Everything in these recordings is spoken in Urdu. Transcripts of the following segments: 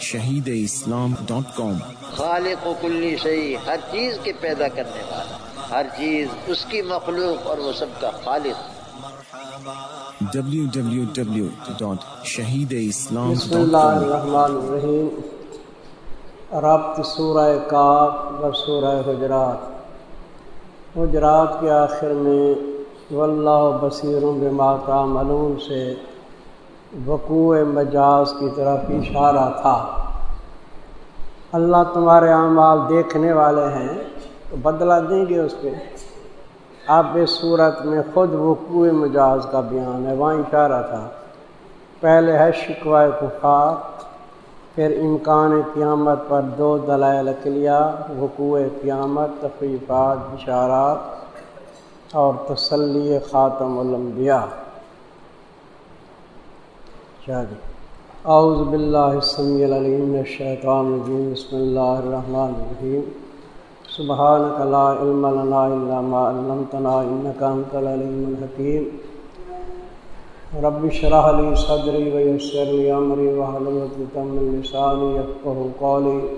شہید اسلام ڈاٹ کام۔ خالق و کلی شہی ہر چیز کے پیدا کرنے والا ہر چیز اس کی مخلوق اور وہ سب کا خالق۔ www.shahideislam.com بسم اللہ الرحمن الرحیم۔ ربط سورہ کاف و سورہ حجرات۔ حجرات کے آخر میں واللہ بصیر بما تعملون سے وقوع مجاز کی طرف اشارہ تھا۔ اللہ تمہارے اعمال دیکھنے والے ہیں، تو بدلہ دیں گے اس پہ۔ اب اس صورت میں خود وقوع مجاز کا بیان ہے، وہاں اشارہ تھا۔ پہلے ہے شکوائے کفار، پھر امکان قیامت پر دو دلائل اقلیہ وقوع قیامت، تفریفات، اشارات اور تسلی خاتم الانبیاء۔ شادی اعوذ باللہ السمیع العلیم من الشیطان الرجیم، بسم اللہ الرحمن الرحیم۔ سبحانک لا علم لنا الا ما علمتنا انک انت العلیم الحکیم۔ رب اشرح لي صدری ويسر لي امری واحلل عقدۃ من لسانی يفقهوا قولی۔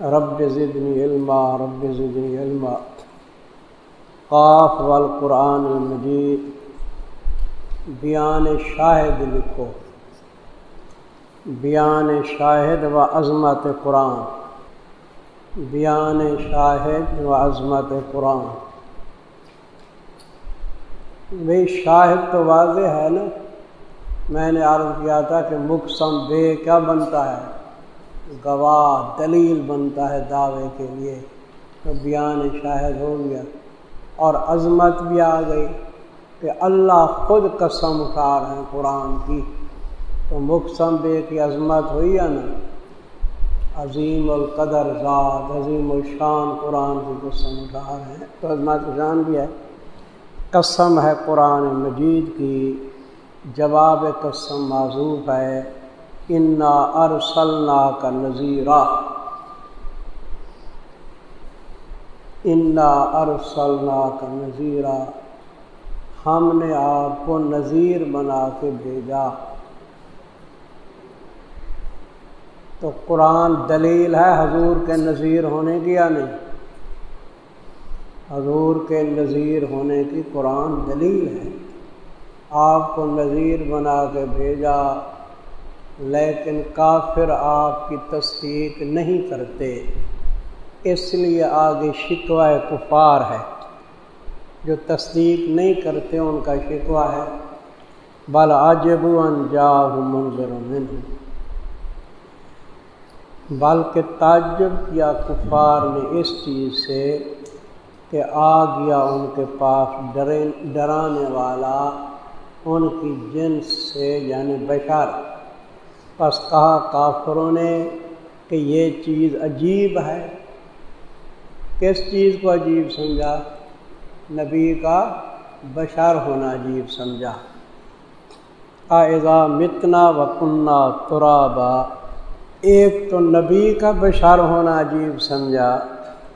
رب زدنی علما، رب زدنی علما۔ قاف والقرآن المجید۔ بیان شاہد لکھو۔ بیان شاہد و عظمت قرآن۔ بیان شاہد و عظمت قرآن۔ بھائی شاہد تو واضح ہے نا۔ میں نے عرض کیا تھا کہ مقصم بے کیا بنتا ہے۔ گواہ، دلیل بنتا ہے دعوے کے لیے۔ تو بیان شاہد ہو گیا۔ اور عظمت بھی آ گئی کہ اللہ خود قسم اٹھا رہے ہیں قرآن کی۔ تو مقصم بے کی عظمت ہوئی یا نا عظیم القدر ذات، عظیم الشان قرآن کی قسم اٹھا رہے ہیں۔ تو عظمت شان بھی ہے۔ قسم ہے قرآن مجید کی۔ جواب قسم معذوف ہے۔ انا ارسلنا کا نذیرہ انا ارسلنا کا نذیرہ ہم نے آپ کو نذیر بنا کے بھیجا۔ تو قرآن دلیل ہے حضور کے نظیر ہونے کی یا نہیں؟ حضور کے نظیر ہونے کی قرآن دلیل ہے۔ آپ کو نظیر بنا کے بھیجا، لیکن کافر آپ کی تصدیق نہیں کرتے۔ اس لیے آگے شکوہ کفار ہے۔ جو تصدیق نہیں کرتے، ان کا شکوہ ہے۔ بل عجب انجا منظر منہ۔ بلکہ تعجب کیا کفار نے اس چیز سے کہ آ گیا ان کے پاس ڈرانے والا ان کی جنس سے یعنی بشار پس کہا کافروں نے کہ یہ چیز عجیب ہے۔ کس چیز کو عجیب سمجھا؟ نبی کا بشار ہونا عجیب سمجھا۔ آئزہ متنا و کنہ ترابا۔ ایک تو نبی کا بشار ہونا عجیب سمجھا،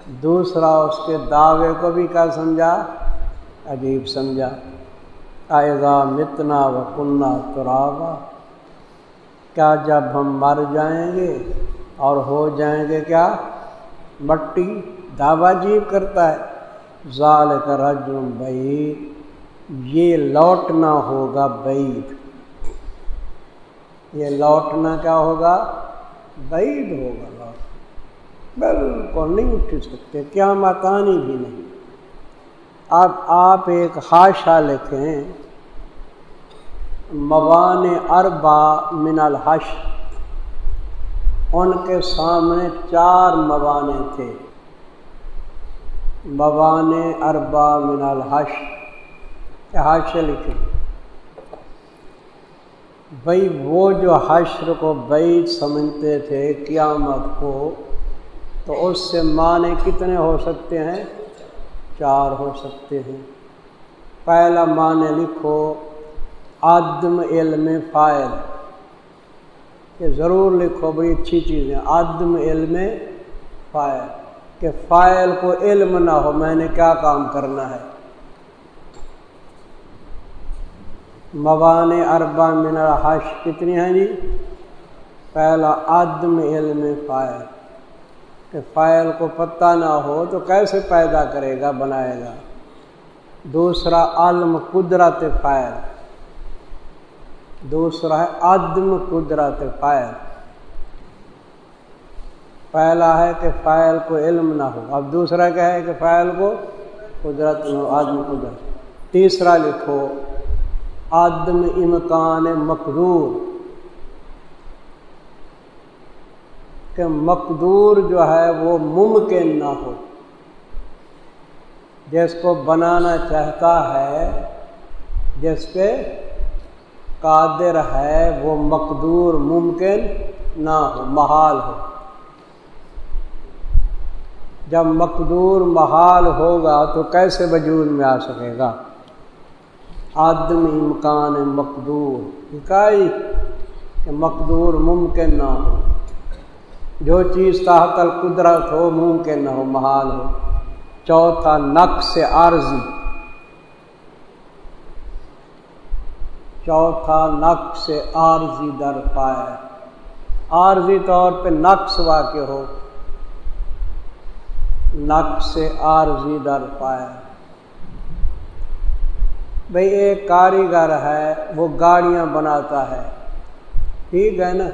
دوسرا اس کے دعوے کو بھی کیا سمجھا؟ عجیب سمجھا۔ آئزہ متنا و کنہ ترابا۔ کیا جب ہم مر جائیں گے اور ہو جائیں گے کیا؟ مٹی۔ دعویٰ عجیب کرتا ہے۔ ظال کا رجم بعید۔ یہ لوٹنا ہوگا بعید۔ یہ لوٹنا کیا ہوگا؟ بعید ہوگا لوٹ بالکل نہیں اٹھ سکتے، کیا مکانی بھی نہیں۔ اب آپ ایک حاشا لکھیں موان اربا من الحش ان کے سامنے چار موانے تھے۔ موان اربا من الحش حاشے لکھیں؟ بھائی، وہ جو حشر کو بعید سمجھتے تھے، قیامت کو، تو اس سے معنی کتنے ہو سکتے ہیں؟ چار ہو سکتے ہیں۔ پہلا معنی لکھو، عدم علم فائل کہ ضرور لکھو بھائی اچھی چیزیں عدم علم فائل کہ فائل کو علم نہ ہو، میں نے کیا کام کرنا ہے؟ موان اربا من الحش کتنی ہیں جی؟ پہلا عدم علم فائل، کہ فائل کو پتہ نہ ہو تو کیسے پیدا کرے گا، بنائے گا؟ دوسرا علم قدرت فائل، دوسرا ہے عدم قدرت فائل۔ پہلا ہے کہ فائل کو علم نہ ہو، اب دوسرا کیا ہے کہ فائل کو قدرت نہ ہو عدم قدرت۔ تیسرا لکھو عدم امکان مقدور۔ کہ مقدور جو ہے وہ ممکن نہ ہو۔ جس کو بنانا چاہتا ہے، جس پہ قادر ہے، وہ مقدور ممکن نہ ہو، محال ہو۔ جب مقدور محال ہوگا تو کیسے وجود میں آ سکے گا؟ آدمی امکان مقدور اکائی کہ مقدور ممکن نہ ہو۔ جو چیز تحت القدرت ہو، ممکن نہ ہو، محال ہو۔ چوتھا نقص عارضی چوتھا نقص عارضی در پائے۔ عارضی طور پہ نقص واقع ہو۔ نقص عارضی در پائے۔ بھئی ایک کاریگر ہے، وہ گاڑیاں بناتا ہے۔ ٹھیک ہے نا؟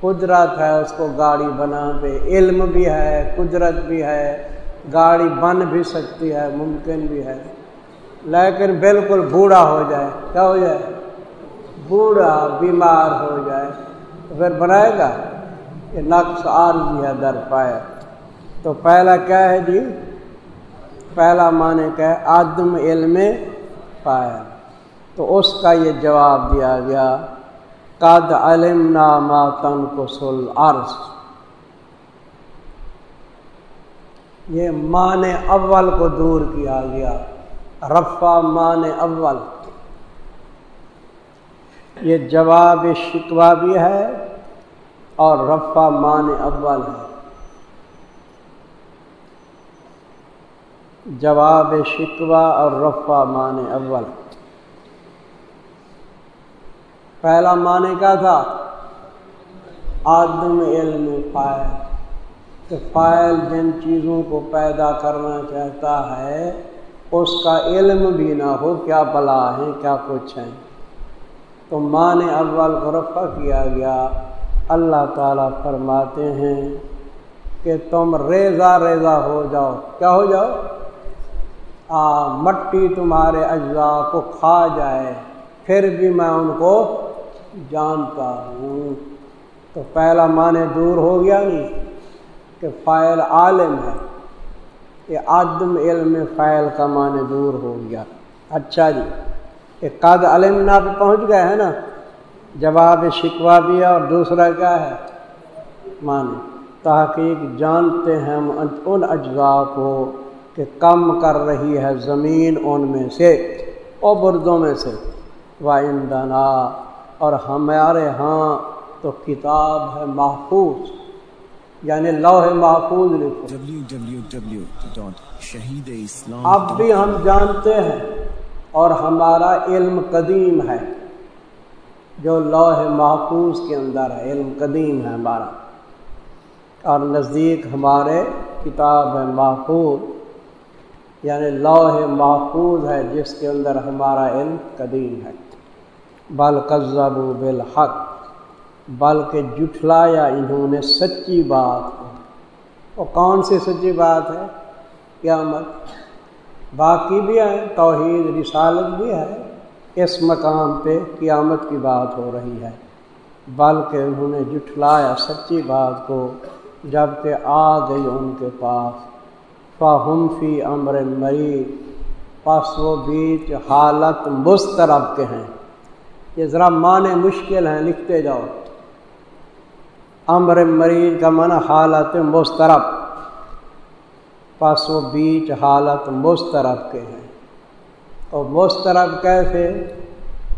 قدرت ہے اس کو گاڑی بنا پہ۔ علم بھی ہے، قدرت بھی ہے۔ گاڑی بن بھی سکتی ہے، ممکن بھی ہے۔ لیکن بالکل بوڑھا ہو جائے۔ کیا ہو جائے؟ بوڑھا، بیمار ہو جائے۔ تو پھر بنائے گا؟ کہ نقص عارضی ہے در پائے۔ تو پہلا کیا ہے جی؟ پہلا معنی کیا ہے؟ آدم علم پائے تو اس کا یہ جواب دیا گیا، قد علم نامہ تن کو سل عرض یہ مان اول کو دور کیا گیا، رفع مان اول۔ یہ جواب شکوا بھی ہے اور رفع مان اول ہے۔ جواب شکوا اور رفع مان اول۔ پہلا معنی کیا تھا؟ آدم علم فائل کہ فائل جن چیزوں کو پیدا کرنا چاہتا ہے، اس کا علم بھی نہ ہو، کیا بلا ہے کیا کچھ ہیں۔ تو معنی اول کو رفع کیا گیا۔ اللہ تعالیٰ فرماتے ہیں کہ تم ریزا ریزا ہو جاؤ۔ کیا ہو جاؤ؟ مٹی تمہارے اجزاء کو کھا جائے، پھر بھی میں ان کو جانتا ہوں۔ تو پہلا معنی دور ہو گیا نہیں کہ فائل عالم ہے یہ عدم علم فائل کا معنی دور ہو گیا۔ اچھا جی یہ قد علم نا پہ پہنچ گئے ہیں نا، جواب شکوا بھی ہے اور دوسرا کیا ہے؟ معنی۔ تحقیق جانتے ہیں ہم ان اجزاء کو۔ کہ کم کر رہی ہے زمین ان میں سے اور بردوں میں سے۔ وائندنا اور ہمارے ہاں تو کتاب ہے محفوظ۔ یعنی لوح محفوظ لکھو۔ اب بھی ہم جانتے ہیں اور ہمارا علم قدیم ہے۔ جو لوح محفوظ کے اندر ہے علم قدیم ہے ہمارا۔ اور نزدیک ہمارے کتاب ہے محفوظ۔ یعنی لوح محفوظ ہے، جس کے اندر ہمارا علم قدیم ہے۔ بل قزب بالحق، بلکہ جٹھلایا انہوں نے سچی بات کو۔ وہ کون سی سچی بات ہے؟ قیامت۔ باقی بھی ہے توحید، رسالت بھی ہے۔ اس مقام پہ قیامت کی بات ہو رہی ہے۔ بلکہ انہوں نے جٹھلایا سچی بات کو، جبکہ آ گئی ان کے پاس۔ فہم فی امر مریض پس وہ بیچ حالت مسترب کے ہیں۔ یہ ذرا معنی مشکل ہیں، لکھتے جاؤ۔ امر مریض کا من حالت مسترب۔ پس وہ بیچ حالت مسترب کے ہیں۔ اور مسترب کیسے؟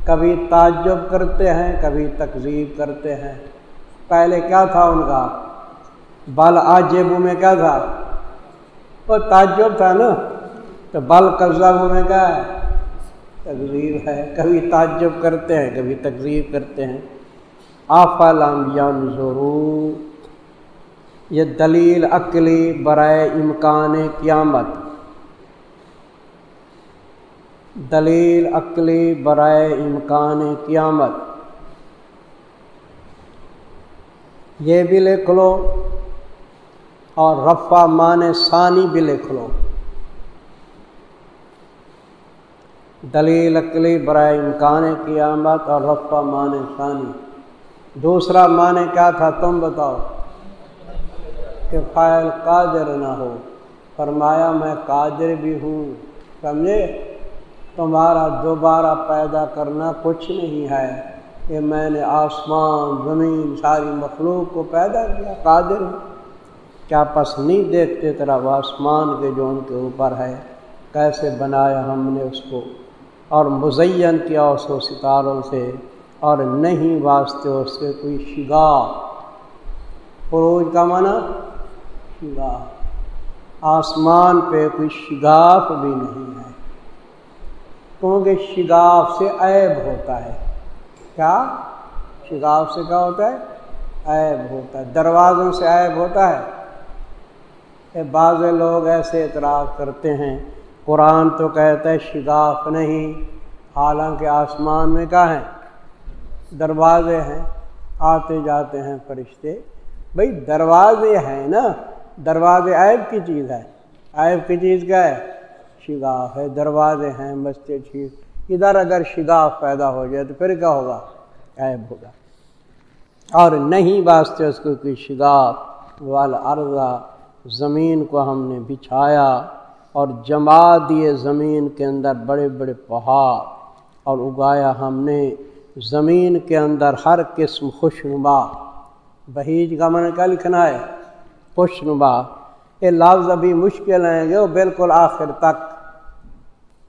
کبھی تعجب کرتے ہیں، کبھی تقزیب کرتے ہیں۔ پہلے کیا تھا ان کا؟ بل آجیبو میں کیا تھا؟ وہ تعجب تھا نا، تو بل قبضہ میں کیا ہے تقزیب ہے، کبھی تعجب کرتے ہیں، کبھی تقزیب کرتے ہیں۔ آفلام ضرور یہ دلیل عقلی برائے امکان قیامت۔ دلیل عقلی برائے امکان قیامت۔ یہ بھی لکھ لو۔ اور رفع مان ثانی بھی لکھ لو۔ دلیل عقلی برائے امکان قیامت اور رفع مان ثانی۔ دوسرا معنی کیا تھا؟ تم بتاؤ کہ فائل قادر نہ ہو۔ فرمایا، میں قادر بھی ہوں۔ سمجھے؟ تمہارا دوبارہ پیدا کرنا کچھ نہیں ہے۔ کہ میں نے آسمان، زمین، ساری مخلوق کو پیدا کیا، قادر ہوں۔ کیا پس نہیں دیکھتے طرح وہ آسمان کے جو ان کے اوپر ہے؟ کیسے بنایا ہم نے اس کو؟ اور مزین کیا اس کو ستاروں سے؟ اور نہیں واسطے اس سے کوئی شگاف فروج کا معنی؟ شگاف آسمان پہ کوئی شگاف بھی نہیں ہے۔ کیونکہ شگاف سے عیب ہوتا ہے۔ کیا؟ شگاف سے کیا ہوتا ہے؟ عیب ہوتا ہے۔ دروازوں سے عیب ہوتا ہے۔ کہ بعض لوگ ایسے اعتراض کرتے ہیں، قرآن تو کہتا ہے شگاف نہیں، حالانکہ آسمان میں کیا ہے؟ دروازے ہیں، آتے جاتے ہیں فرشتے۔ بھائی دروازے ہیں نا، دروازے عیب کی چیز ہے۔ عیب کی چیز کیا ہے؟ شگاف ہے، دروازے ہیں، مسجد ٹھیک ادھر اگر شگاف پیدا ہو جائے تو پھر کیا ہوگا؟ عیب ہوگا۔ اور نہیں واسطے اس کو کوئی شگاف والا زمین کو ہم نے بچھایا اور جما دیے زمین کے اندر بڑے بڑے پہاڑ اور اگایا ہم نے زمین کے اندر ہر قسم خوش نما بہیج کا من کیا لکھنا ہے؟ خوش نما یہ لفظ ابھی مشکل ہیں گے وہ بالکل آخر تک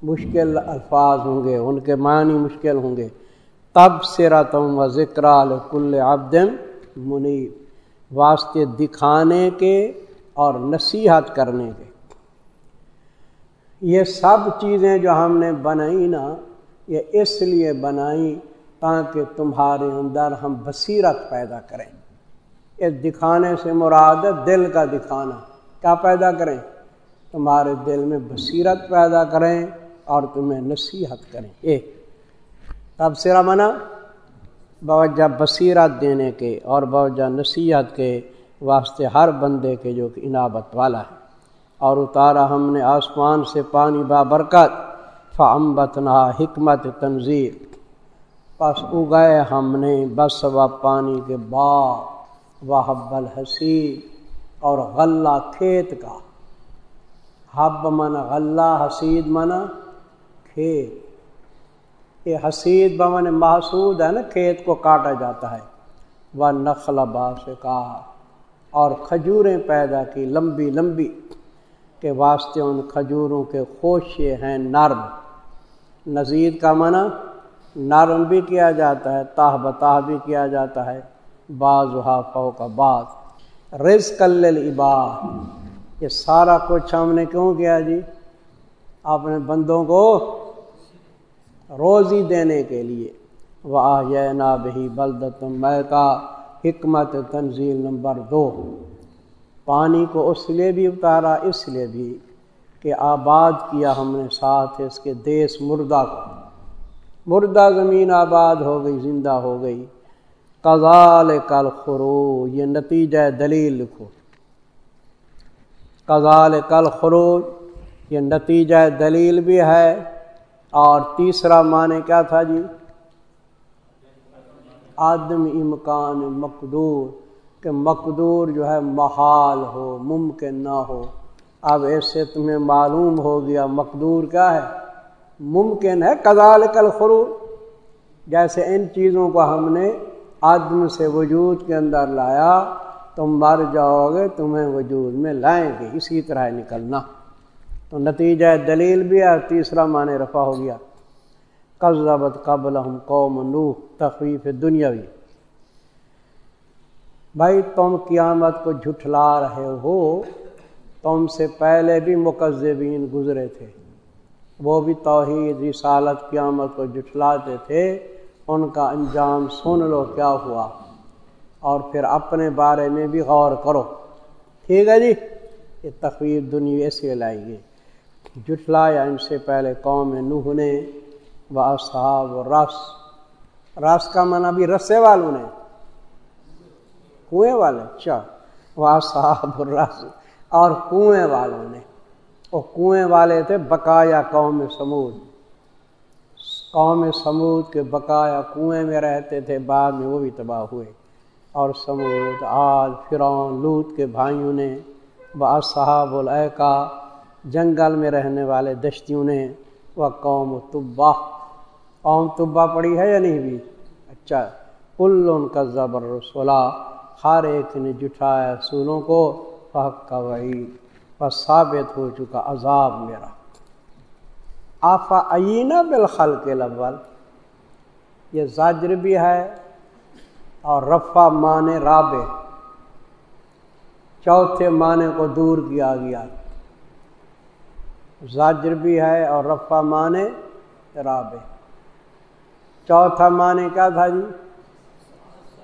مشکل الفاظ ہوں گے، ان کے معنی مشکل ہوں گے۔ تب سیرا تم و ذکر کل عبدم منیب۔ واسطے دکھانے کے اور نصیحت کرنے کے۔ یہ سب چیزیں جو ہم نے بنائی نا، یہ اس لیے بنائی تاکہ تمہارے اندر ہم بصیرت پیدا کریں۔ اس دکھانے سے مراد دل کا دکھانا۔ کیا پیدا کریں؟ تمہارے دل میں بصیرت پیدا کریں اور تمہیں نصیحت کریں۔ ایک تب سرا منع باوجہ بصیرت دینے کے اور باوجہ نصیحت کے۔ واسطے ہر بندے کے جو کہ انابت والا ہے۔ اور اتارا ہم نے آسمان سے پانی بابرکت فعمبتنا حکمت تنظیر پس اگائے ہم نے بس و پانی کے باغ و حب الحسی اور غلہ کھیت کا۔ حب من غلہ حسید من کھیت۔ یہ حسید بمن محسود ہے نا، کھیت کو کاٹا جاتا ہے۔ وہ نخل باس کا اور کھجوریں پیدا کی لمبی لمبی کے واسطے ان کھجوروں کے خوشے ہیں نرم۔ نزید کا منع نرم بھی کیا جاتا ہے، تاہ بتاہ بھی کیا جاتا ہے بعض فو کا بعض۔ رز کل یہ سارا کچھ ہم نے کیوں کیا جی؟ اپنے بندوں کو روزی دینے کے لیے۔ واہ نا بہی بلدت میں کا حکمت تنزیل نمبر دو۔ پانی کو اس لیے بھی اتارا، اس لیے بھی کہ آباد کیا ہم نے ساتھ اس کے دیس مردہ کو۔ مردہ زمین آباد ہو گئی، زندہ ہو گئی۔ کزال کل خرو یہ نتیجہ دلیل لکھو کزال کل خروج یہ نتیجہ دلیل بھی ہے۔ اور تیسرا معنی کیا تھا جی؟ آدم امکان مقدور، کہ مقدور جو ہے محال ہو، ممکن نہ ہو۔ اب ایسے تمہیں معلوم ہو گیا مقدور کیا ہے۔ ممکن ہے کزال کل خرو جیسے ان چیزوں کو ہم نے آدم سے وجود کے اندر لایا، تم مر جاؤ گے، تمہیں وجود میں لائیں گے۔ اسی طرح نکلنا۔ تو نتیجہ دلیل بھی ہے تیسرا معنی رفع ہو گیا۔ قزبت قبل ہم قوم نوح، تخفیف دنیاوی۔ بھائی، تم قیامت کو جھٹلا رہے ہو۔ تم سے پہلے بھی مقذبین گزرے تھے۔ وہ بھی توحید، رسالت، قیامت کو جٹلاتے تھے۔ ان کا انجام سن لو کیا ہوا۔ اور پھر اپنے بارے میں بھی غور کرو۔ ٹھیک ہے جی؟ یہ تخویف دنیا سے لائیں گے جٹلا یا ان سے پہلے قوم نوح نے۔ و صحاب و رس رس کا منع بھی رسے والوں نے۔ کنویں والے اچھا۔ وہ صحاب رس اور کنویں والوں نے۔ وہ کنویں والے تھے بقایا قوم سمود۔ قوم سمود کے بقایا کنویں میں رہتے تھے، بعد میں وہ بھی تباہ ہوئے۔ اور سمود آج فرعون، لوت کے بھائیوں نے صحاب العقا جنگل میں رہنے والے دشتیوں نے وہ قوم طبا قوم طبا پڑی ہے یا نہیں بھی؟ اچھا کل ان کا زبر رسولہ ہر ایک نے جٹھایا سولوں کو، فحق کا وعید، بس ثابت ہو چکا عذاب میرا۔ آفا عینہ بالخل کے لول یہ زاجر بھی ہے اور رفا معنی رابع۔ چوتھے معنی کو دور کیا گیا۔ زاجر بھی ہے اور رفا معنی رابع۔ چوتھا معنی کیا تھا جی؟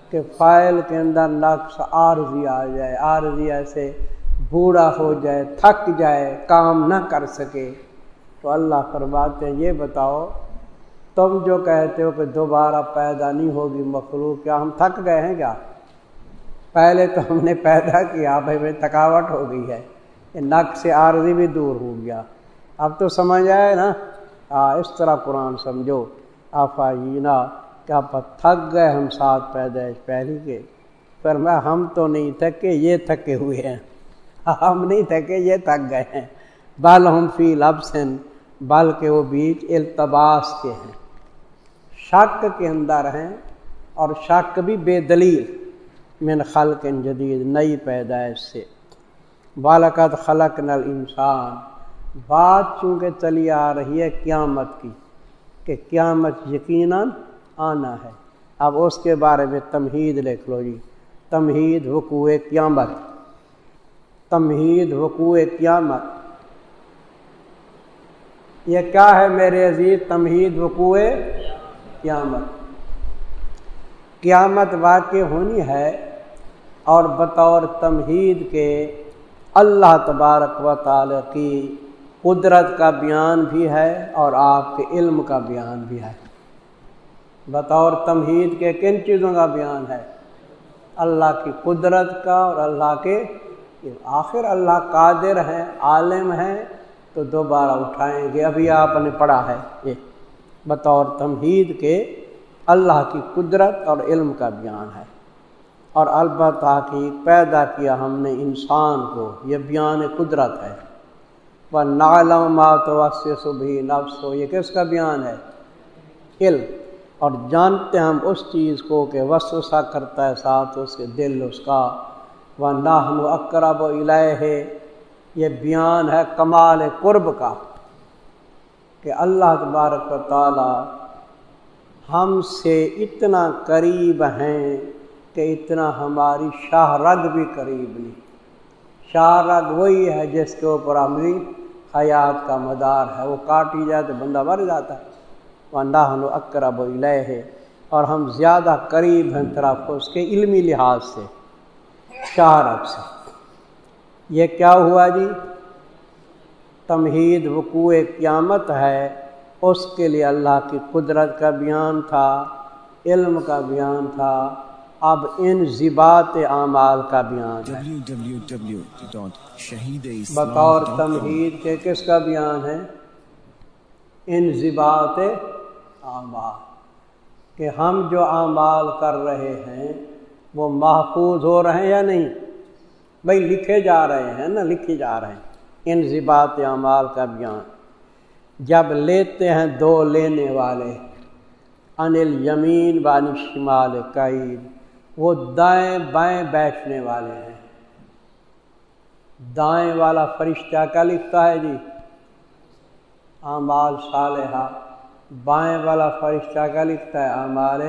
کہ فائل کے اندر نقص عارضی آ جائے، عارضی ایسے بوڑھا ہو جائے، تھک جائے، کام نہ کر سکے۔ تو اللہ فرماتے ہیں، یہ بتاؤ، تم جو کہتے ہو کہ دوبارہ پیدا نہیں ہوگی مخلوق، کیا ہم تھک گئے ہیں کیا؟ پہلے تو ہم نے پیدا کیا بھائی بھائی تھکاوٹ ہو گئی ہے۔ نق سے عارضی بھی دور ہو گیا۔ اب تو سمجھ آئے نا؟ ہاں اس طرح قرآن سمجھو۔ آفا کیا تھک گئے ہم ساتھ پیدائش پہلی کے۔ پر میں ہم تو نہیں تھکے، یہ تھکے ہوئے ہیں۔ ہم نہیں تھکے، یہ تھک گئے ہیں۔ بل ہم فی لبسن، بلکہ وہ بیچ التباس کے ہیں۔ شک کے اندر ہیں اور شک بھی بے دلیل۔ من خلق جدید، نئی پیدائش سے۔ بالکت خلق نل انسان بات چونکہ چلی آ رہی ہے قیامت کی۔ کہ قیامت یقیناً آنا ہے۔ اب اس کے بارے میں تمہید لکھ لو جی۔ تمہید وقوع قیامت۔ تمہید وقوع قیامت۔ یہ کیا ہے میرے عزیز؟ تمہید وقوع قیامت۔ قیامت واقع ہونی ہے اور بطور تمہید کے اللہ تبارک و تعالی کی قدرت کا بیان بھی ہے اور آپ کے علم کا بیان بھی ہے۔ بطور تمہید کے کن چیزوں کا بیان ہے؟ اللہ کی قدرت کا اور اللہ کے آخر اللہ قادر ہیں عالم ہیں تو دوبارہ اٹھائیں گے۔ ابھی آپ نے پڑھا ہے یہ۔ بطور تمہید کے اللہ کی قدرت اور علم کا بیان ہے۔ اور البتہ کی پیدا کیا ہم نے انسان کو، یہ بیان قدرت ہے۔ وہ نالمات وس صبح نفس۔ ہو یہ کس کا بیان ہے؟ علم۔ اور جانتے ہم اس چیز کو کہ وسوسا کرتا ہے ساتھ اس کے دل، اس کا۔ وہ ناہن و اکرب و ہے یہ بیان ہے کمال قرب کا کہ اللہ تبارک و تعالی ہم سے اتنا قریب ہیں کہ اتنا ہماری شاہ رگ بھی قریب نہیں۔ شاہ رگ وہی ہے جس کے اوپر ہماری حیات کا مدار ہے، وہ کاٹی جائے تو بندہ مر جاتا ہے۔ وہ ناہن و اکرب ہے اور ہم زیادہ قریب ہیں طرف اس کے علمی لحاظ سے شاہ سے۔ یہ کیا ہوا جی؟ تمہید وقوع قیامت ہے، اس کے لیے اللہ کی قدرت کا بیان تھا، علم کا بیان تھا۔ اب ان ذبات اعمال کا بیان بطور تمہید کے کس کا بیان ہے؟ ان ذبات اعمال۔ کہ ہم جو اعمال کر رہے ہیں وہ محفوظ ہو رہے ہیں یا نہیں؟ بھائی لکھے جا رہے ہیں نا لکھے جا رہے ہیں۔ ان ذبات اعمال کا بیان۔ جب لیتے ہیں دو لینے والے انل یمین بان شمال قید وہ دائیں بائیں بیٹھنے والے ہیں۔ دائیں والا فرشتہ کیا لکھتا ہے جی؟ اعمال صالحہ۔ بائیں والا فرشتہ کیا لکھتا ہے؟ اعمال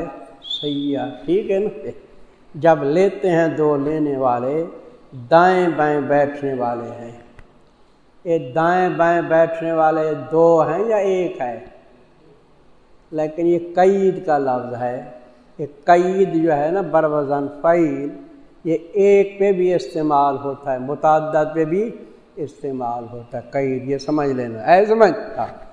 سیاح ٹھیک ہے نا؟ جب لیتے ہیں دو لینے والے، دائیں بائیں بیٹھنے والے ہیں۔ یہ دائیں بائیں بیٹھنے والے دو ہیں یا ایک ہے؟ لیکن یہ قید کا لفظ ہے۔ یہ قید جو ہے نا، بروزن فعیل۔ یہ ایک پہ بھی استعمال ہوتا ہے، متعدد پہ بھی استعمال ہوتا ہے۔ قید یہ سمجھ لینا۔ اے سمجھ۔ ہاں۔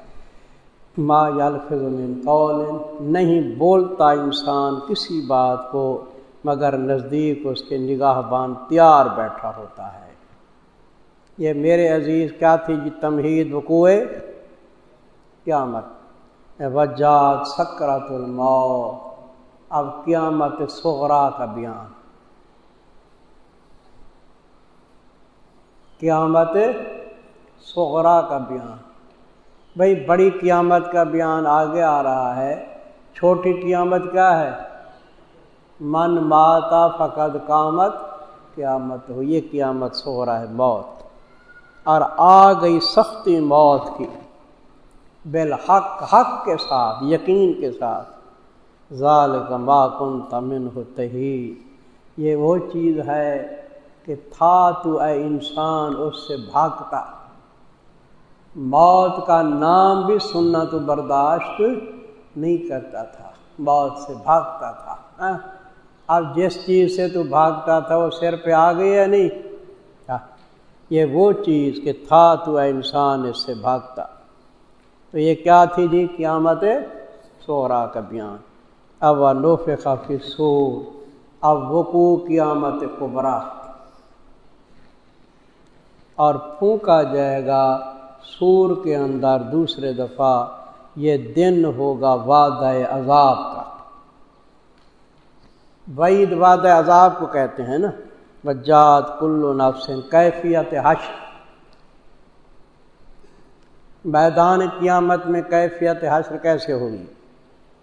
ما یلفظ من قول، نہیں بولتا انسان کسی بات کو، مگر نزدیک اس کے نگاہ بان تیار بیٹھا ہوتا ہے۔ یہ میرے عزیز، کیا تھی جی تمہید وقوع قیامت؟ وجات سکرات الموت۔ اب قیامت سغرا کا بیان۔ قیامت سغرا کا بیان۔ بھائی بڑی قیامت کا بیان آگے آ رہا ہے۔ چھوٹی قیامت کیا ہے؟ من ماتا فقد قامت قیامت ہو۔ یہ قیامت سغرا ہے، موت۔ اور آ گئی سختی موت کی۔ بالحق، حق کے ساتھ، یقین کے ساتھ۔ ظال ما کن تمن ہوتے ہی یہ وہ چیز ہے کہ تھا تو اے انسان اس سے بھاگتا۔ موت کا نام بھی سننا تو برداشت نہیں کرتا تھا، موت سے بھاگتا تھا ہاں؟ اب جس چیز سے تو بھاگتا تھا، وہ سر پہ آ گئی یا نہیں؟ ہاں، یہ وہ چیز کہ تھا تو اے انسان اس سے بھاگتا۔ تو یہ کیا تھی جی؟ قیامت سورا کا بیان۔ اب نوف خافی سور اب وقوع قیامت قبرا اور پھونکا جائے گا سور کے اندر دوسرے دفعہ، یہ دن ہوگا وعدہ عذاب کا۔ وعید وعد عذاب کو کہتے ہیں نا بجات کلو نفسن کیفیت حشر۔ میدان قیامت میں کیفیت حشر کیسے ہوگی؟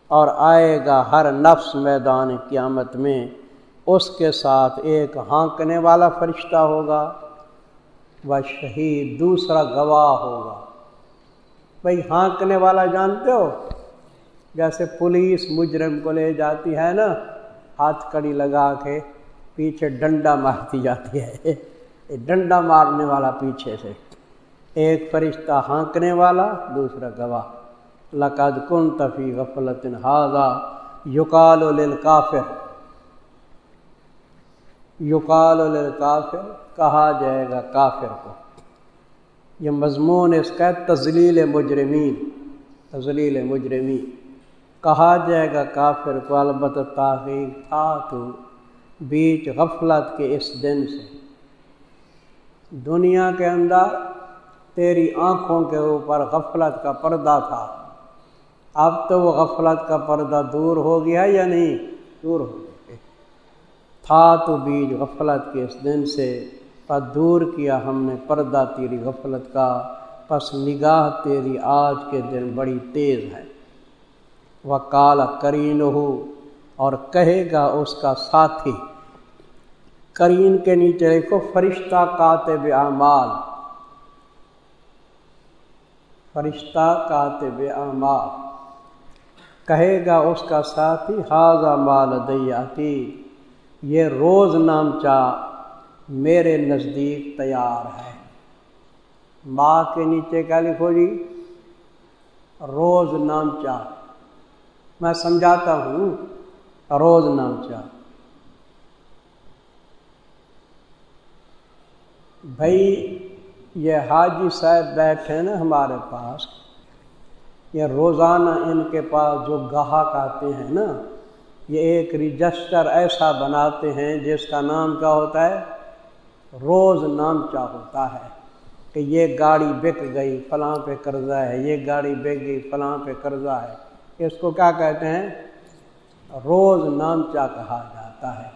اور آئے گا ہر نفس میدان قیامت میں، اس کے ساتھ ایک ہانکنے والا فرشتہ ہوگا۔ وہ شہید دوسرا گواہ ہوگا۔ بھائی ہانکنے والا جانتے ہو؟ جیسے پولیس مجرم کو لے جاتی ہے نا، ہاتھ کڑی لگا کے پیچھے ڈنڈا مارتی جاتی ہے۔ ڈنڈا مارنے والا پیچھے سے۔ ایک فرشتہ ہانکنے والا، دوسرا گواہ۔ لقد کن تفی غفلت ہاضا یقال کافر یقال کافر کہا جائے گا کافر کو۔ یہ مضمون اس کا تزلیل مجرمین تزلیل مجرمین۔ کہا جائے گا کافر کو البت تاخیر تھا تو بیچ غفلت کے اس دن سے۔ دنیا کے اندر تیری آنکھوں کے اوپر غفلت کا پردہ تھا۔ اب تو وہ غفلت کا پردہ دور ہو گیا یا نہیں؟ دور ہو گیا۔ تھا تو بیج غفلت کے اس دن سے پر دور کیا ہم نے پردہ تیری غفلت کا، پس نگاہ تیری آج کے دن بڑی تیز ہے۔ وہ کالا کرین ہو اور کہے گا اس کا ساتھی، کرین کے نیچے دیکھو فرشتہ کاتب اعمال۔ فرشتہ کاتب اعمال۔ کہے گا اس کا ساتھی حاضہ مال دیاتی یہ روز نامچہ میرے نزدیک تیار ہے۔ ماں کے نیچے کیا لکھو جی؟ روز نامچہ میں سمجھاتا ہوں، روز نام چاہ بھائی، یہ حاجی صاحب بیٹھے نا ہمارے پاس، یہ روزانہ ان کے پاس جو گاہک آتے ہیں نا یہ ایک رجسٹر ایسا بناتے ہیں جس کا نام کیا ہوتا ہے؟ روز نام کیا ہوتا ہے کہ یہ گاڑی بک گئی، فلاں پہ قرضہ ہے، یہ گاڑی بک گئی، فلاں پہ قرضہ ہے۔ اس کو کیا کہتے ہیں؟ روز نام کیا کہا جاتا ہے۔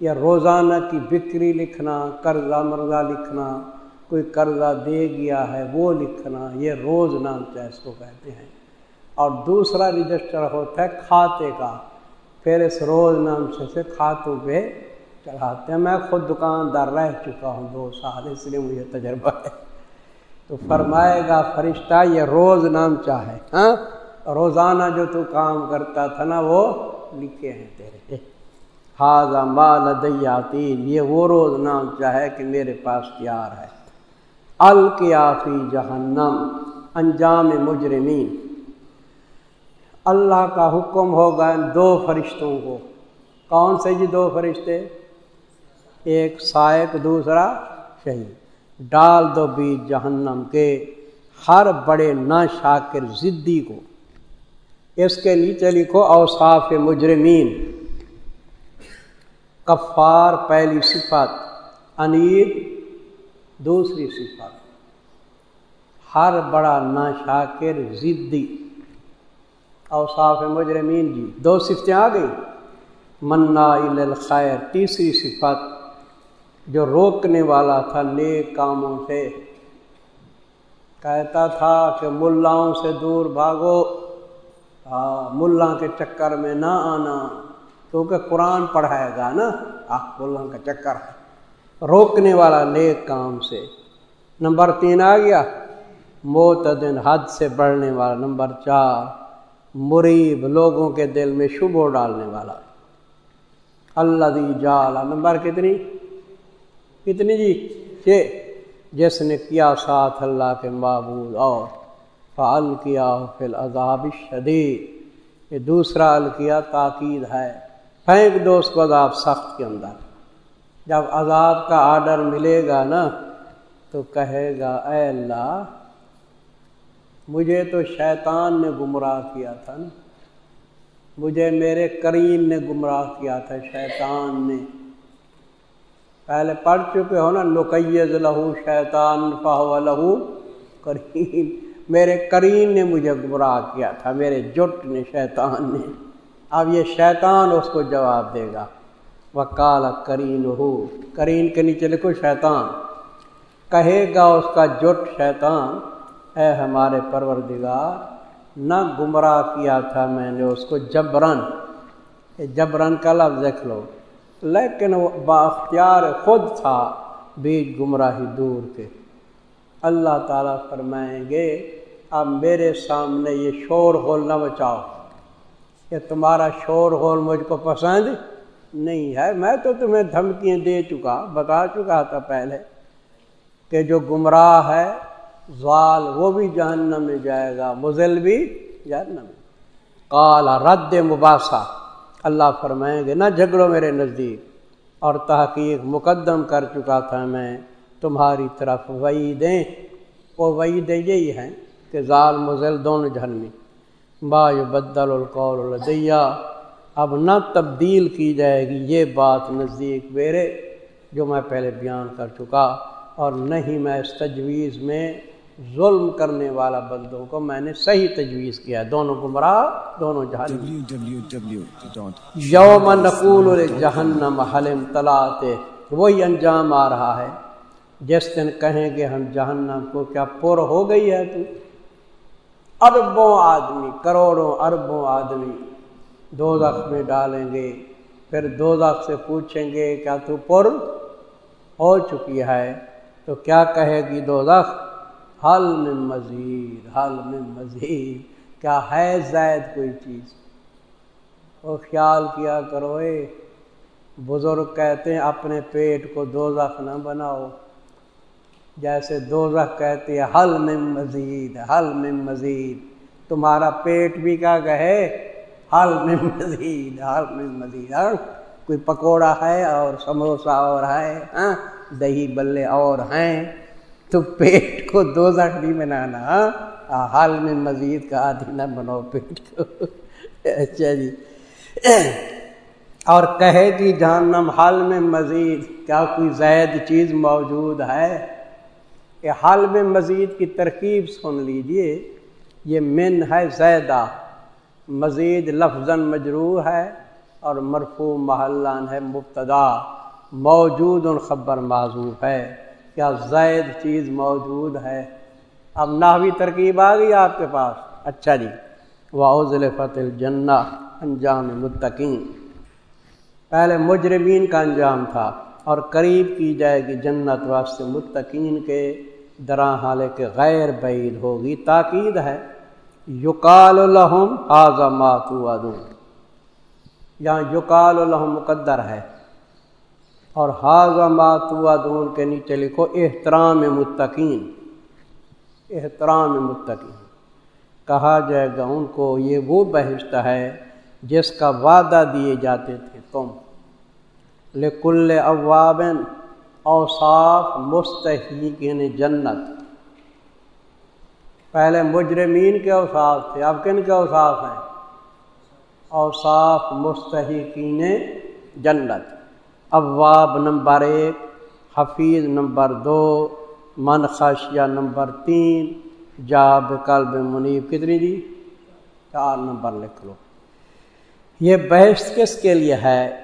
یا روزانہ کی بکری لکھنا، قرضہ مرضہ لکھنا، کوئی قرضہ دے گیا ہے وہ لکھنا، یہ روز نامچہ اس کو کہتے ہیں۔ اور دوسرا رجسٹر ہوتا ہے کھاتے کا۔ پھر اس روز نام سے سے کھاتوں پہ چڑھاتے ہیں۔ میں خود دکاندار رہ چکا ہوں دو سال، اس لیے مجھے تجربہ ہے۔ تو فرمائے گا، فرشتہ، یہ روز نام چاہے ہاں؟ روزانہ جو تو کام کرتا تھا نا، وہ لکھے ہیں تیرے۔ حاضہ مال دیاتی یہ وہ روز نام چاہے کہ میرے پاس تیار ہے۔ القیافی جہنم، انجام مجرمین۔ اللہ کا حکم ہوگا، دو فرشتوں کو۔ کون سے جی دو فرشتے؟ ایک سائق، دوسرا شہید۔ ڈال دو بیج جہنم کے ہر بڑے نا شاکر ضدی کو۔ اس کے نیچے لکھو، اوصاف مجرمین۔ کفار پہلی صفت انید دوسری صفت۔ ہر بڑا نا شاکر ضدی اوصاف مجرمین جی۔ دو صفتیں آ گئی منا الخیر تیسری صفت جو روکنے والا تھا، نیک کاموں سے۔ کہتا تھا کہ ملاؤں سے دور بھاگو۔ ملا کے چکر میں نہ آنا۔ کیونکہ قرآن پڑھائے گا نا۔ آہ ملا کا چکر۔ ہے روکنے والا نیک کام سے۔ نمبر تین آ گیا۔ معتدن حد سے بڑھنے والا۔ نمبر چار مریب لوگوں کے دل میں شبو ڈالنے والا۔ اللہ دی جالا نمبر کتنی؟ کتنی جی؟ چھ جس نے کیا ساتھ اللہ کے معبود اور فعل کیا فل عذاب شدید یہ دوسرا الکیا تاکید ہے۔ پھینک دو اس کو عذاب سخت کے اندر۔ جب عذاب کا آرڈر ملے گا نا تو کہے گا، اے اللہ مجھے تو شیطان نے گمراہ کیا تھا نا۔ مجھے میرے کریم نے گمراہ کیا تھا، شیطان نے۔ پہلے پڑھ چکے ہو نا نقیز لہو شیطان فاہ لہو کریم۔ میرے کریم نے مجھے گمراہ کیا تھا، میرے جٹ نے، شیطان نے۔ اب یہ شیطان اس کو جواب دے گا۔ وہ کالا کرین ہو کرین کے نیچے لکھو شیطان۔ کہے گا اس کا جٹ شیطان اے ہمارے پروردگار، نہ گمراہ کیا تھا میں نے اس کو جبرن۔ جبرن کا لفظ دیکھ لو۔ لیکن وہ باختیار خود تھا بیچ گمراہی دور کے۔ اللہ تعالیٰ فرمائیں گے، اب میرے سامنے یہ شور ہول نہ بچاؤ کہ تمہارا شور ہول مجھ کو پسند نہیں ہے۔ میں تو تمہیں دھمکیاں دے چکا، بتا چکا تھا پہلے کہ جو گمراہ ہے زوال، وہ بھی جہنم میں جائے گا، مزل بھی جہنم میں۔ کالا رد مباسا اللہ فرمائیں گے، نہ جھگڑو میرے نزدیک۔ اور تحقیق مقدم کر چکا تھا میں، تمہاری طرف وعیدیں۔ وہ وعیدیں یہی ہیں کہ زال مزل دونوں جہنمی۔ با بدل القول الدیا اب نہ تبدیل کی جائے گی یہ بات نزدیک میرے، جو میں پہلے بیان کر چکا۔ اور نہیں میں اس تجویز میں ظلم کرنے والا بندوں کو میں نے صحیح تجویز کیا دونوں گمراہ دونوں جہنم۔ یوم نقول جہنم حلم طلاتے وہی انجام آ رہا ہے۔ جس دن کہیں گے ہم جہنم کو کیا پر ہو گئی ہے تو؟ اربوں آدمی کروڑوں اربوں آدمی دو میں ڈالیں گے۔ پھر دو سے پوچھیں گے کیا تو پر ہو چکی ہے؟ تو کیا کہے گی دو حل میں مزید، حل میں مزید۔ کیا ہے زائد کوئی چیز؟ وہ خیال کیا کرو اے، بزرگ کہتے ہیں اپنے پیٹ کو دو نہ بناؤ۔ جیسے دو کہتے ہیں حل میں مزید، حل میں مزید۔ تمہارا پیٹ بھی کیا کہے؟ حل میں مزید، حل میں مزید۔ ہاں؟ کوئی پکوڑا ہے اور سموسا اور ہے ہاں؟ دہی بلے اور ہیں۔ تو پیٹ کو دو نہیں بنانا ہاں؟ حال میں مزید کا آدھی نہ بناؤ پیٹ کو۔ اچھا جی۔ اور کہے گی جہنم، حال میں مزید کیا کوئی زائد چیز موجود ہے؟ کہ حال میں مزید کی ترکیب سن لیجیے۔ یہ من ہے زیدہ۔ مزید لفظ مجروح ہے اور مرفوع محلان ہے مبتدا۔ موجود الخبر معذوف ہے۔ کیا زائد چیز موجود ہے۔ اب ناوی ترکیب آ گئی آپ کے پاس۔ اچھا جی۔ واؤزل فتح الجنہ، انجام متقین۔ پہلے مجرمین کا انجام تھا اور قریب کی جائے گی جنت واسطے متقین کے درا حالے کے غیر بعید ہوگی تاکید ہے۔ یقال الحم آزماتو ادون یہاں یقال الحم مقدر ہے۔ اور حاضہ ماتون کے نیچے لکھو احترام متقین احترام متقین۔ کہا جائے گا ان کو یہ وہ بہشت ہے جس کا وعدہ دیے جاتے تھے تم۔ لکل اوابن، اوصاف مستحقین یعنی جنت۔ پہلے مجرمین کے اوصاف تھے، اب کن کے اوصاف ہیں؟ اوصاف مستحقین جنت۔ اواب نمبر ایک، حفیظ نمبر دو، من خشیہ نمبر تین، جاب قلب منیب کتنی جی چار نمبر لکھ لو۔ یہ بحث کس کے لیے ہے؟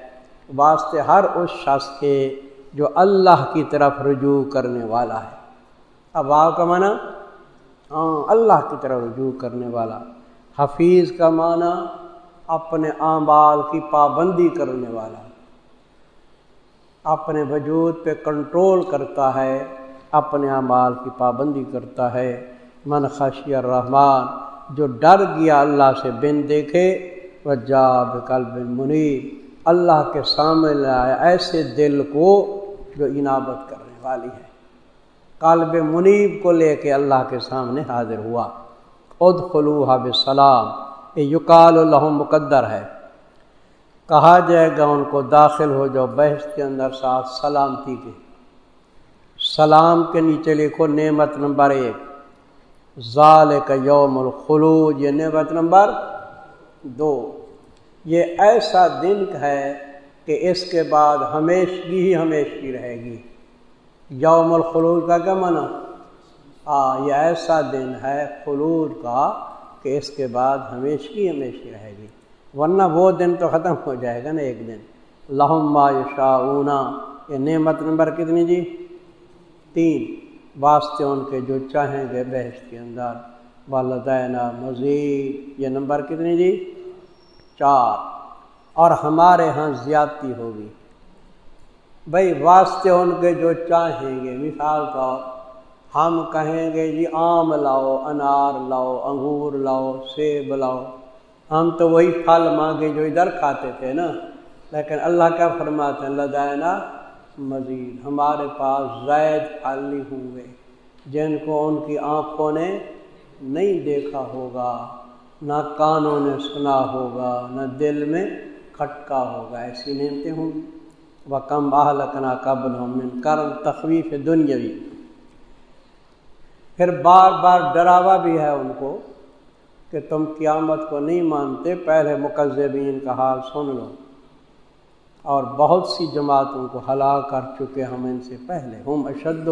واسطے ہر اس شخص کے جو اللہ کی طرف رجوع کرنے والا ہے۔ اب کا معنی؟ ہاں اللہ کی طرف رجوع کرنے والا۔ حفیظ کا معنی، اپنے اعمال کی پابندی کرنے والا۔ اپنے وجود پہ کنٹرول کرتا ہے، اپنے اعمال کی پابندی کرتا ہے۔ من خشی الرحمان جو ڈر گیا اللہ سے بن دیکھے۔ وہ جاب قلب منی اللہ کے سامنے لائے ایسے دل کو جو انابت کرنے والی ہے۔ قلب منیب کو لے کے اللہ کے سامنے حاضر ہوا۔ اد خلوحب سلام یہ یقال الحم مقدر ہے۔ کہا جائے گا ان کو داخل ہو جاؤ بحث کے اندر ساتھ سلامتی کے۔ سلام کے نیچے لکھو نعمت نمبر ایک۔ ظال کا یوم الخلوج، یہ نعمت نمبر دو۔ یہ ایسا دن ہے کہ اس کے بعد ہمیشگی ہی ہمیشگی رہے گی۔ یوم الخلود کا کیا منع ہاں یہ ایسا دن ہے خلود کا کہ اس کے بعد ہمیشگی ہمیشگی رہے گی۔ ورنہ وہ دن تو ختم ہو جائے گا نا ایک دن۔ لہم اونا یہ نعمت نمبر کتنی جی؟ تین۔ واسطے ان کے جو چاہیں گے بحث کے اندر۔ والدینہ مزید۔ یہ نمبر کتنی جی؟ چار۔ اور ہمارے ہاں زیادتی ہوگی۔ بھائی واسطے ان کے جو چاہیں گے، مثال طور، ہم کہیں گے جی آم لاؤ، انار لاؤ، انگور لاؤ، سیب لاؤ۔ ہم تو وہی پھل مانگے جو ادھر کھاتے تھے نا۔ لیکن اللہ کیا فرماتے ہیں؟ اللہ دینا مزید۔ ہمارے پاس زید پھل نہیں ہوں گے جن کو ان کی آنکھوں نے نہیں دیکھا ہوگا، نہ کانوں نے سنا ہوگا، نہ دل میں کھٹکا ہوگا۔ ایسی نعمتیں ہوں۔ گی و کم لکنا قبل من کرم تخویف دنیاوی پھر بار بار ڈراوا بھی ہے ان کو۔ کہ تم قیامت کو نہیں مانتے، پہلے مقذبین کا حال سن لو۔ اور بہت سی جماعتوں کو ہلاک کر چکے ہم ان سے پہلے۔ ہم اشد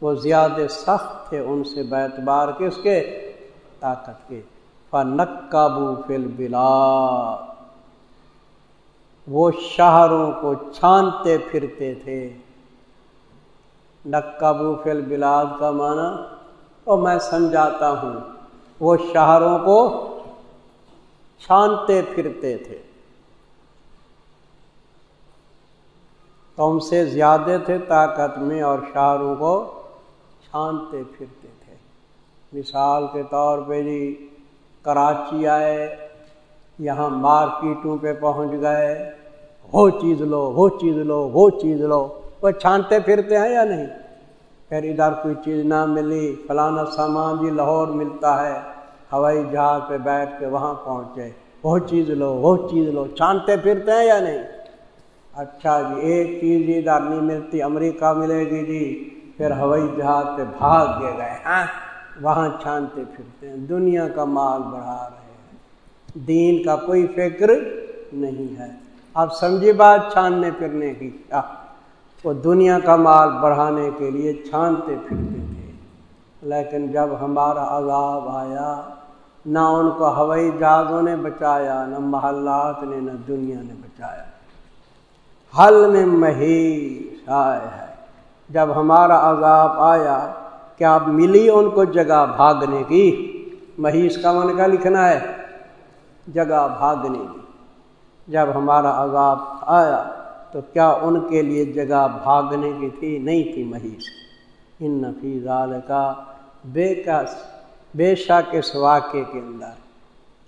وہ زیادہ سخت تھے ان سے بیتبار کس کے؟ طاقت کے۔ فنک قابو فل بلاد وہ شہروں کو چھانتے پھرتے تھے۔ نقبو فل بلاد کا معنی، اور میں سمجھاتا ہوں وہ شہروں کو چھانتے پھرتے تھے۔ تم سے زیادہ تھے طاقت میں اور شہروں کو چھانتے پھرتے تھے۔ مثال کے طور پہ جی کراچی آئے، یہاں مارکیٹوں پہ پہنچ گئے۔ وہ چیز لو، وہ چیز لو، وہ چیز لو۔ وہ چھانتے پھرتے ہیں یا نہیں؟ پھر ادھر کوئی چیز نہ ملی فلانا سامان بھی لاہور ملتا ہے۔ ہوائی جہاز پہ بیٹھ کے وہاں پہنچے۔ وہ چیز لو وہ چیز لو چھانتے پھرتے ہیں یا نہیں؟ اچھا جی ایک چیز ادھر نہیں ملتی، امریکہ ملے گی جی۔ پھر ہوائی جہاز پہ بھاگ کے گئے ہاں؟ وہاں چھانتے پھرتے ہیں۔ دنیا کا مال بڑھا رہے ہیں۔ دین کا کوئی فکر نہیں ہے۔ آپ سمجھی بات چھاننے پھرنے کی۔ کیا وہ دنیا کا مال بڑھانے کے لیے چھانتے پھرتے تھے۔ لیکن جب ہمارا عذاب آیا نہ ان کو ہوائی جہازوں نے بچایا، نہ محلات نے، نہ دنیا نے بچایا۔ حل میں مہیش آئے ہے جب ہمارا عذاب آیا کیا ملی ان کو جگہ بھاگنے کی، مہیش کا من کا لکھنا ہے، جگہ بھاگنے کی۔ جب ہمارا عذاب آیا تو کیا ان کے لیے جگہ بھاگنے کی تھی؟ نہیں تھی مہیش۔ ان نفیز کا بے کس بے شک اس واقعے کے اندر۔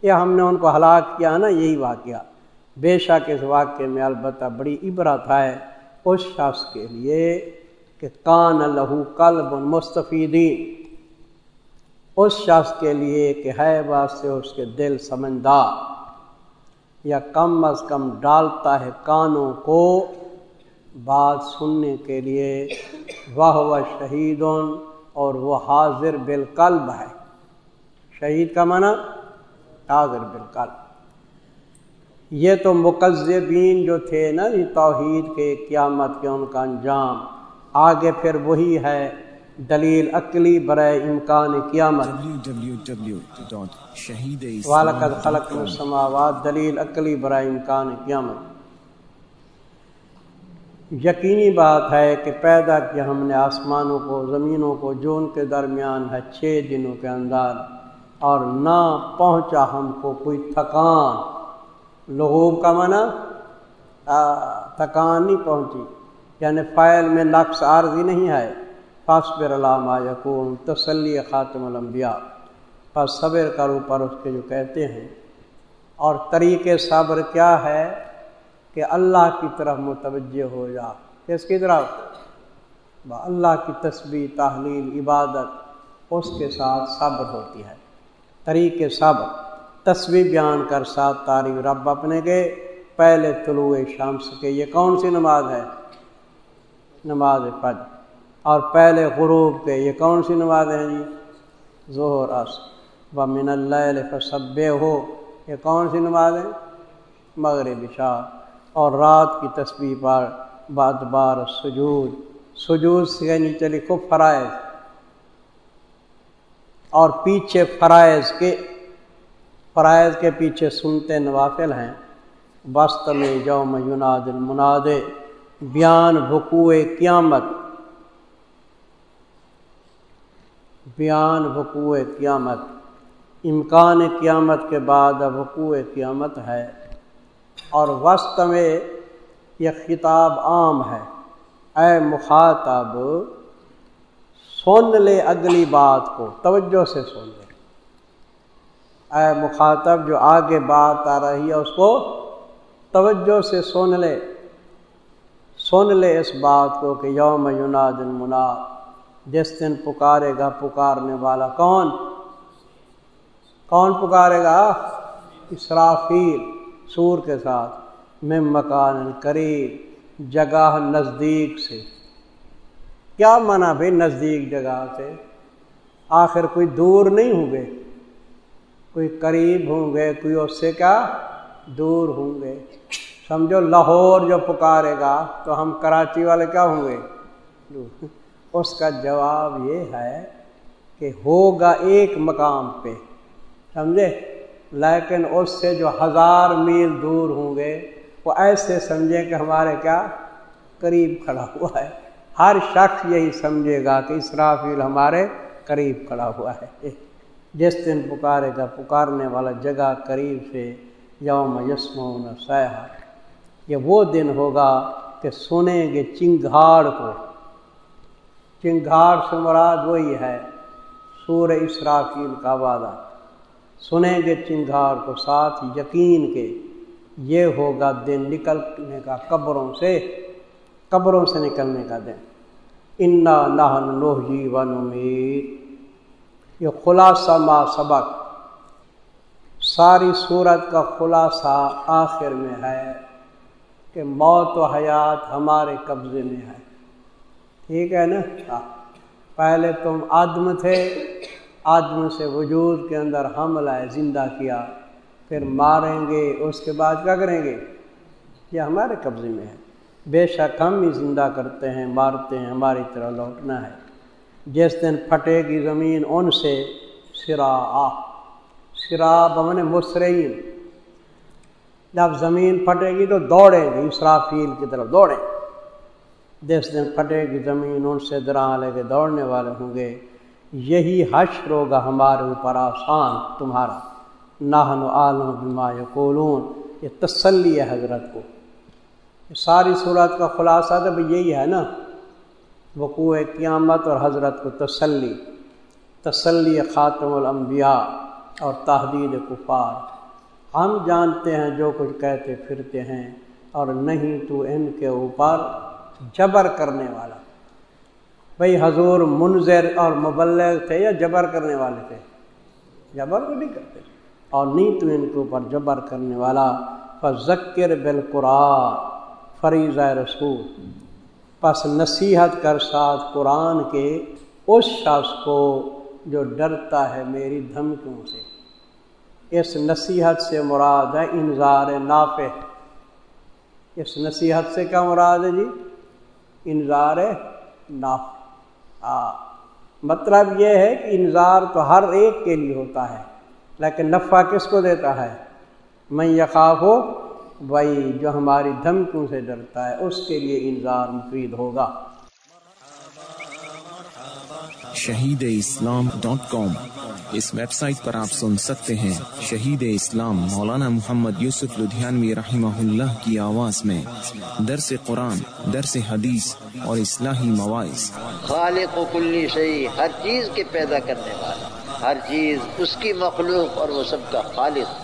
یہ ہم نے ان کو ہلاک کیا نا، یہی واقعہ۔ بے شک اس واقعے میں البتہ بڑی عبرت ہے اس شخص کے لیے کہ کان لہو قلب مستفیدین۔ اس شخص کے لیے کہ ہے واسطے اس کے دل سمجھدار۔ یا کم از کم ڈالتا ہے کانوں کو۔ بات سننے کے لیے واہ و شہیدون اور وہ حاضر بالقلب ہے۔ شہید کا منع حاضر بالقلب۔ یہ تو مقذبین جو تھے نا یہ توحید کے قیامت کے ان کا انجام۔ آگے پھر وہی ہے دلیل عقلی برائے امکان قیامت۔ والد خلق السماوات۔ دلیل عقلی برائے امکان قیامت۔ یقینی بات ہے کہ پیدا کیا ہم نے آسمانوں کو زمینوں کو جو ان کے درمیان ہے چھ دنوں کے اندر۔ اور نہ پہنچا ہم کو کوئی تھکان۔ لغوب کا منع تھکان نہیں پہنچی۔ یعنی فائل میں نقص عارضی نہیں ہے۔ فاسبر علامہ یقون تسلی خاتم الانبیاء۔ پس صبر کرو پر اس کے جو کہتے ہیں۔ اور طریقے صبر کیا ہے؟ کہ اللہ کی طرف متوجہ ہو جا۔ کس کی طرف؟ اللہ کی تسبیح، تحلیل، عبادت، اس کے ساتھ صبر ہوتی ہے۔ طریقے صبر تصویر بیان کر ساتھ تعریف رب اپنے کے۔ پہلے طلوع شمس کے، یہ کون سی نماز ہے؟ نماز فج اور پہلے غروب کے، یہ کون سی نماز ہیں جی؟ ظہر اس و من اللہ فصب ہو یہ کون سی نماز ہے؟ مغرب شاہ اور رات کی تصویر پر باد بار سجود۔ سجود سے نیچے لکھو فرائض۔ اور پیچھے فرائض کے فرائض کے پیچھے سنتے نوافل ہیں۔ بست میں یوم یناد المناد، بیان بھکو قیامت۔ بیان بھکو قیامت۔ امکان قیامت کے بعد بھکو قیامت ہے۔ اور وسط میں یہ خطاب عام ہے۔ اے مخاطب سن لے اگلی بات کو، توجہ سے سن لے۔ اے مخاطب، جو آگے بات آ رہی ہے اس کو توجہ سے سن لے۔ سن لے اس بات کو کہ یوم یناد المناد، جس دن پکارے گا پکارنے والا کون؟ کون پکارے گا؟ اسرافیل سور کے ساتھ میں مکان قریب جگہ نزدیک سے۔ کیا منع بھائی نزدیک جگہ سے؟ آخر کوئی دور نہیں ہوں گے۔ کوئی قریب ہوں گے، کوئی اس سے کیا؟ دور ہوں گے۔ سمجھو لاہور جو پکارے گا تو ہم کراچی والے کیا ہوں گے؟ اس کا جواب یہ ہے کہ ہوگا ایک مقام پہ۔ سمجھے؟ لیکن اس سے جو ہزار میل دور ہوں گے، وہ ایسے سمجھیں کہ ہمارے کیا؟ قریب کھڑا ہوا ہے۔ ہر شخص یہی سمجھے گا کہ اسرافیل ہمارے قریب کھڑا ہوا ہے۔ جس دن پکارے گا، پکارنے والا جگہ قریب سے یوم یسم سیاح یہ وہ دن ہوگا کہ سنیں گے چنگھاڑ کو، چنگھاڑ سے مراد وہی ہے، سور اسرافیل کا وعدہ۔ سنیں گے چنگھاڑ کو ساتھ یقین کے، یہ ہوگا دن نکلنے کا قبروں سے۔ قبروں سے نکلنے کا دن۔ انا نہن نوہ ون امید یہ خلاصہ ما سبق۔ ساری صورت کا خلاصہ آخر میں ہے کہ موت و حیات ہمارے قبضے میں ہے۔ ٹھیک ہے نا؟ ہاں۔ پہلے تم آدم تھے۔ آدم سے وجود کے اندر حملہ ہے زندہ کیا۔ پھر ماریں گے، اس کے بعد کیا کریں گے؟ یہ ہمارے قبضے میں ہے۔ بے شک ہم ہی زندہ کرتے ہیں، مارتے ہیں، ہماری طرح لوٹنا ہے۔ جس دن پھٹے گی زمین، ان سے سرا آ سرا بمن مسرین جب زمین پھٹے گی تو دوڑیں گے اسرافیل کی طرف دوڑیں جس دن پھٹے گی زمین، ان سے دراں لے کے دوڑنے والے ہوں گے۔ یہی حشر ہوگا ہمارے اوپر آسان، تمہارا۔ ناہن و عالم بما یقولون۔ یہ تسلی ہے حضرت کو۔ ساری صورت کا خلاصہ تو یہی ہے نا۔ وقوع قیامت اور حضرت کو تسلی تسلی خاتم الانبیاء اور تحدید کفار۔ ہم جانتے ہیں جو کچھ کہتے پھرتے ہیں اور نہیں تو ان کے اوپر جبر کرنے والا۔ بھائی حضور منظر اور مبلغ تھے یا جبر کرنے والے تھے؟ جبر تو نہیں کرتے۔ اور نہیں تو ان کے اوپر جبر کرنے والا۔ فذکر بالقرآن۔ فریض رسول۔ پس نصیحت کر ساتھ قرآن کے اس شخص کو جو ڈرتا ہے میری دھمکیوں سے۔ اس نصیحت سے مراد ہے انظار نافع۔ اس نصیحت سے کیا مراد ہے جی؟ انظار نافع۔ مطلب یہ ہے کہ انظار تو ہر ایک کے لیے ہوتا ہے، لیکن نفع کس کو دیتا ہے؟ میں یقاف ہو بھائی جو ہماری دھمکیوں سے ڈرتا ہے اس کے لیے انظار مفید ہوگا۔ Shaheed Islam dot com. اس ویب سائٹ پر آپ سن سکتے ہیں شہید اسلام مولانا محمد یوسف لدھیانوی رحمہ اللہ کی آواز میں۔ درس قرآن درس حدیث اور اصلاحی مواعث۔ خالق و کلی شہی ہر چیز کے پیدا کرنے والا ہر چیز اس کی مخلوق اور وہ سب کا خالق۔